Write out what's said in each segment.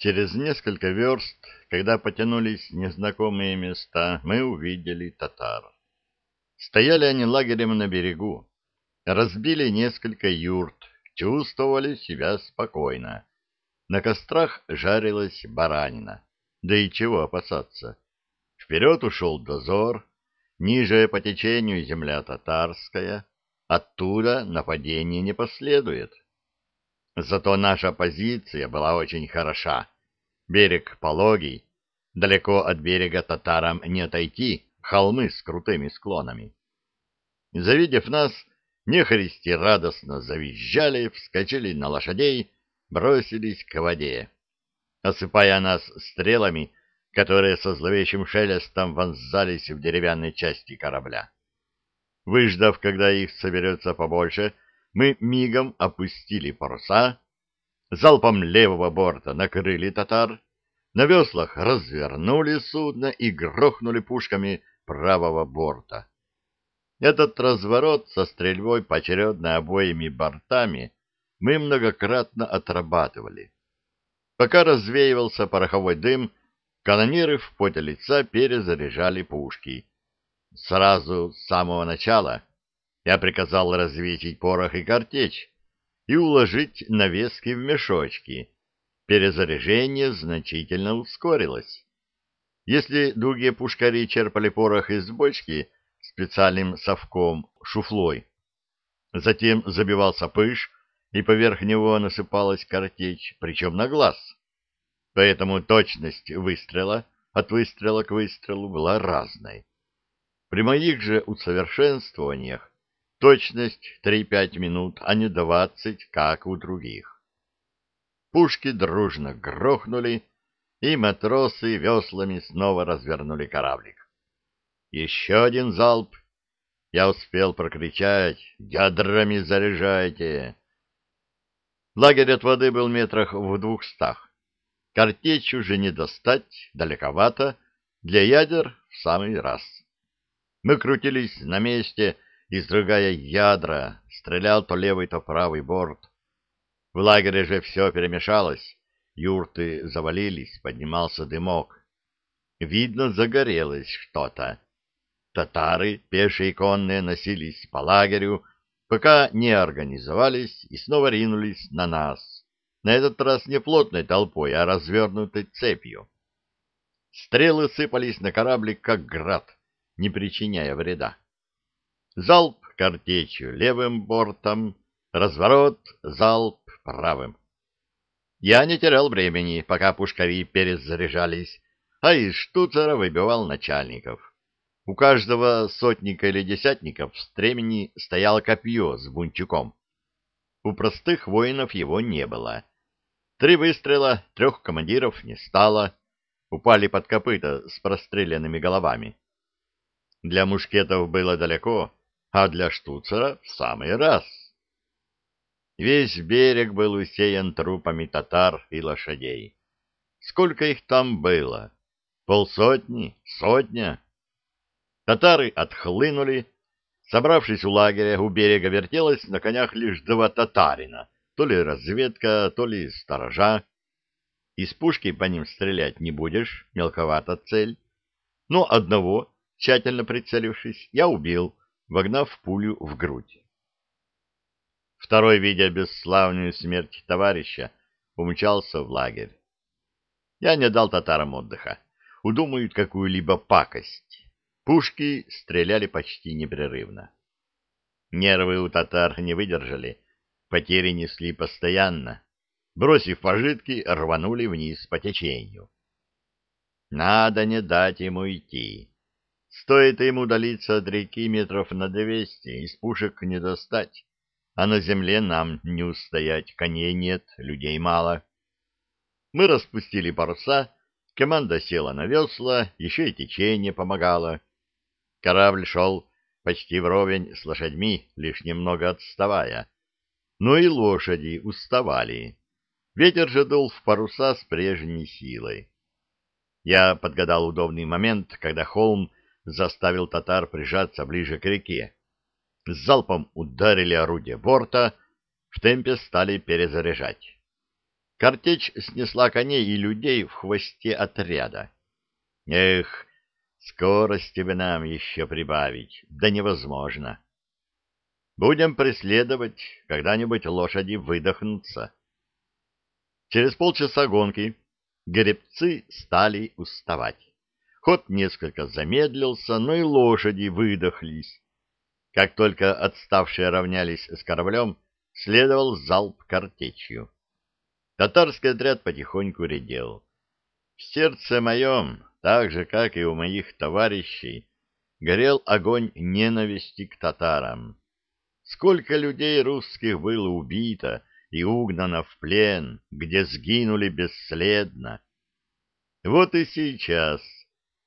Через несколько верст, когда потянулись незнакомые места, мы увидели татар. Стояли они лагерем на берегу, разбили несколько юрт, чувствовали себя спокойно. На кострах жарилась баранина. Да и чего опасаться? Вперед ушел дозор, ниже по течению земля татарская, оттуда нападение не последует. Зато наша позиция была очень хороша. Берег пологий, далеко от берега татарам не отойти, холмы с крутыми склонами. Завидев нас, нехристи радостно завизжали, вскочили на лошадей, бросились к воде. Осыпая нас стрелами, которые со зловещим шелестом вонзались в деревянной части корабля. Выждав, когда их соберется побольше, мы мигом опустили паруса, залпом левого борта накрыли татар, на веслах развернули судно и грохнули пушками правого борта. Этот разворот со стрельбой поочередно обоими бортами мы многократно отрабатывали. Пока развеивался пороховой дым, канониры в поте лица перезаряжали пушки. Сразу с самого начала я приказал развесить порох и картечь и уложить навески в мешочки. Перезаряжение значительно ускорилось. Если другие пушкари черпали порох из бочки специальным совком, шуфлой, затем забивался пыш, и поверх него насыпалась картечь, причем на глаз. Поэтому точность выстрела от выстрела к выстрелу была разной. При моих же усовершенствованиях Точность 3-5 минут, а не 20, как у других. Пушки дружно грохнули, и матросы веслами снова развернули кораблик. Еще один залп. Я успел прокричать «Ядрами заряжайте!». Лагерь от воды был метрах в двухстах. Картечь уже не достать, далековато, для ядер в самый раз. Мы крутились на месте, изрыгая ядра, стрелял то левый, то правый борт. В лагере же все перемешалось, юрты завалились, поднимался дымок. Видно, загорелось что-то. Татары, пешие и конные, носились по лагерю, пока не организовались и снова ринулись на нас. На этот раз не плотной толпой, а развернутой цепью. Стрелы сыпались на кораблик, как град, не причиняя вреда. Залп картечью левым бортом, разворот, залп правым. Я не терял времени, пока пушкари перезаряжались, а из штуцера выбивал начальников. У каждого сотника или десятника в стремени стояло копье с бунчуком. У простых воинов его не было. Три выстрела, трех командиров не стало, упали под копыта с простреленными головами. Для мушкетов было далеко, а для штуцера в самый раз. Весь берег был усеян трупами татар и лошадей. Сколько их там было? Полсотни? Сотня? Татары отхлынули. Собравшись у лагеря, у берега вертелось на конях лишь два татарина, то ли разведка, то ли сторожа. Из пушки по ним стрелять не будешь, мелковата цель. Но одного, тщательно прицелившись, я убил, вогнав пулю в грудь. Второй, видя бесславную смерть товарища, умчался в лагерь. Я не дал татарам отдыха. Удумают какую-либо пакость. Пушки стреляли почти непрерывно. Нервы у татар не выдержали, потери несли постоянно. Бросив пожитки, рванули вниз по течению. Надо не дать ему идти. Стоит им удалиться от реки метров на двести, из пушек не достать, а на земле нам не устоять, коней нет, людей мало. Мы распустили паруса, команда села на весла, еще и течение помогало. Корабль шел почти вровень с лошадьми, лишь немного отставая. Но и лошади уставали. Ветер же дул в паруса с прежней силой. Я подгадал удобный момент, когда холм заставил татар прижаться ближе к реке. С залпом ударили орудия борта, в темпе стали перезаряжать. Картечь снесла коней и людей в хвосте отряда. Эх, скорости бы нам еще прибавить, да невозможно. Будем преследовать, когда-нибудь лошади выдохнутся. Через полчаса гонки гребцы стали уставать. Ход несколько замедлился, но и лошади выдохлись. Как только отставшие равнялись с кораблем, следовал залп картечью. Татарский отряд потихоньку редел. В сердце моем, так же, как и у моих товарищей, горел огонь ненависти к татарам. Сколько людей русских было убито и угнано в плен, где сгинули бесследно. Вот и сейчас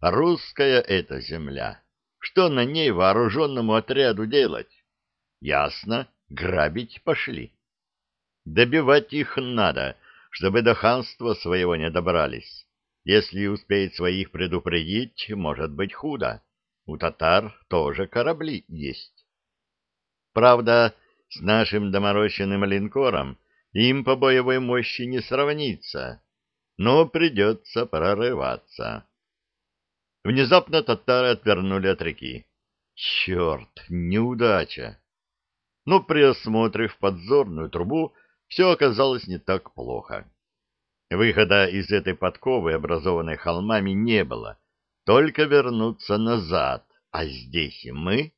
русская эта земля. Что на ней вооруженному отряду делать? Ясно, грабить пошли. Добивать их надо, чтобы до ханства своего не добрались. Если успеет своих предупредить, может быть худо. У татар тоже корабли есть. Правда, с нашим доморощенным линкором им по боевой мощи не сравнится, но придется прорываться. Внезапно татары отвернули от реки. Черт, неудача! Но при осмотре в подзорную трубу все оказалось не так плохо. Выхода из этой подковы, образованной холмами, не было, только вернуться назад, а здесь и мы.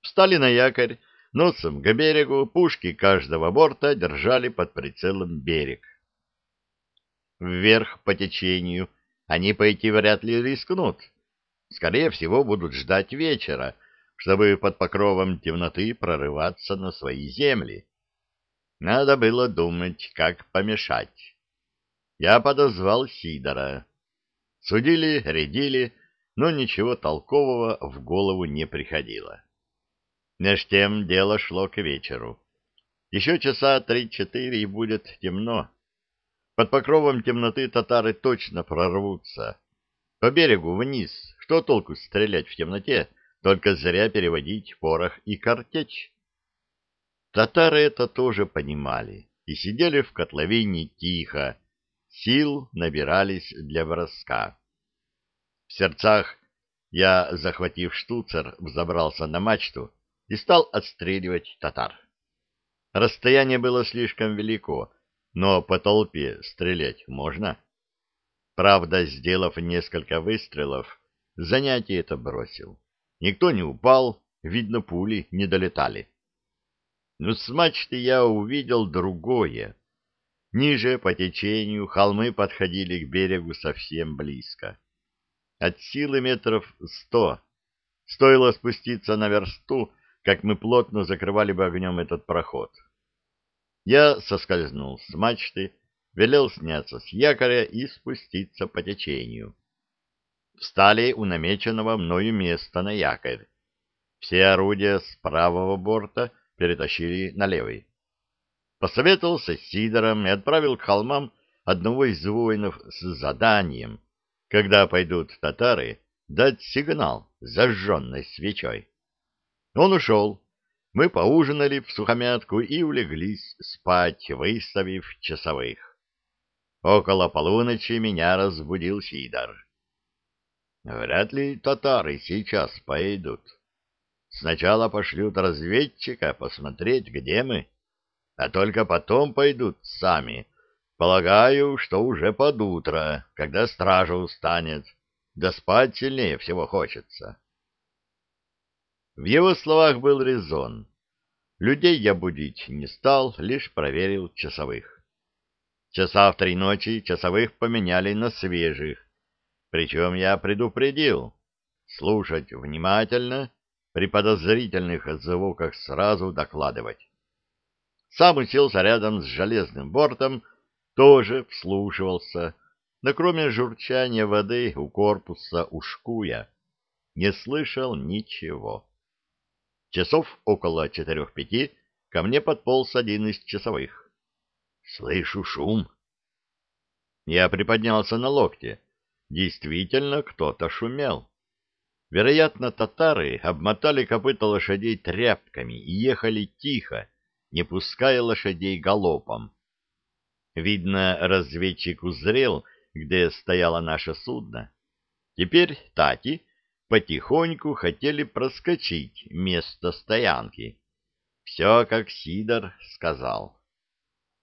Встали на якорь, носом к берегу, пушки каждого борта держали под прицелом берег. Вверх по течению они пойти вряд ли рискнут. Скорее всего, будут ждать вечера, чтобы под покровом темноты прорываться на свои земли. Надо было думать, как помешать. Я подозвал Сидора. Судили, рядили, но ничего толкового в голову не приходило. Меж тем дело шло к вечеру. Еще часа три-четыре и будет темно. Под покровом темноты татары точно прорвутся. По берегу вниз, что толку стрелять в темноте, только зря переводить порох и картечь. Татары это тоже понимали и сидели в котловине тихо, сил набирались для броска. В сердцах я, захватив штуцер, взобрался на мачту и стал отстреливать татар. Расстояние было слишком велико, но по толпе стрелять можно. Правда, сделав несколько выстрелов, занятие это бросил. Никто не упал, видно, пули не долетали. Но с мачты я увидел другое. Ниже по течению холмы подходили к берегу совсем близко. От силы метров сто. Стоило спуститься на версту, как мы плотно закрывали бы огнем этот проход. Я соскользнул с мачты, велел сняться с якоря и спуститься по течению. Встали у намеченного мною места на якорь. Все орудия с правого борта — перетащили на левый. Посоветовался с Сидором и отправил к холмам одного из воинов с заданием, когда пойдут татары, дать сигнал зажженной свечой. Он ушел. Мы поужинали в сухомятку и улеглись спать, выставив часовых. Около полуночи меня разбудил Сидор. Вряд ли татары сейчас пойдут. Сначала пошлют разведчика посмотреть, где мы, а только потом пойдут сами. Полагаю, что уже под утро, когда стража устанет, да спать сильнее всего хочется. В его словах был резон. Людей я будить не стал, лишь проверил часовых. Часа в три ночи часовых поменяли на свежих, причем я предупредил слушать внимательно при подозрительных звуках сразу докладывать. Сам уселся рядом с железным бортом, тоже вслушивался, но кроме журчания воды у корпуса ушкуя, не слышал ничего. Часов около четырех-пяти ко мне подполз один из часовых. Слышу шум. Я приподнялся на локте. Действительно, кто-то шумел. Вероятно, татары обмотали копыта лошадей тряпками и ехали тихо, не пуская лошадей галопом. Видно, разведчик узрел, где стояло наше судно. Теперь Тати потихоньку хотели проскочить место стоянки. Все, как Сидор сказал.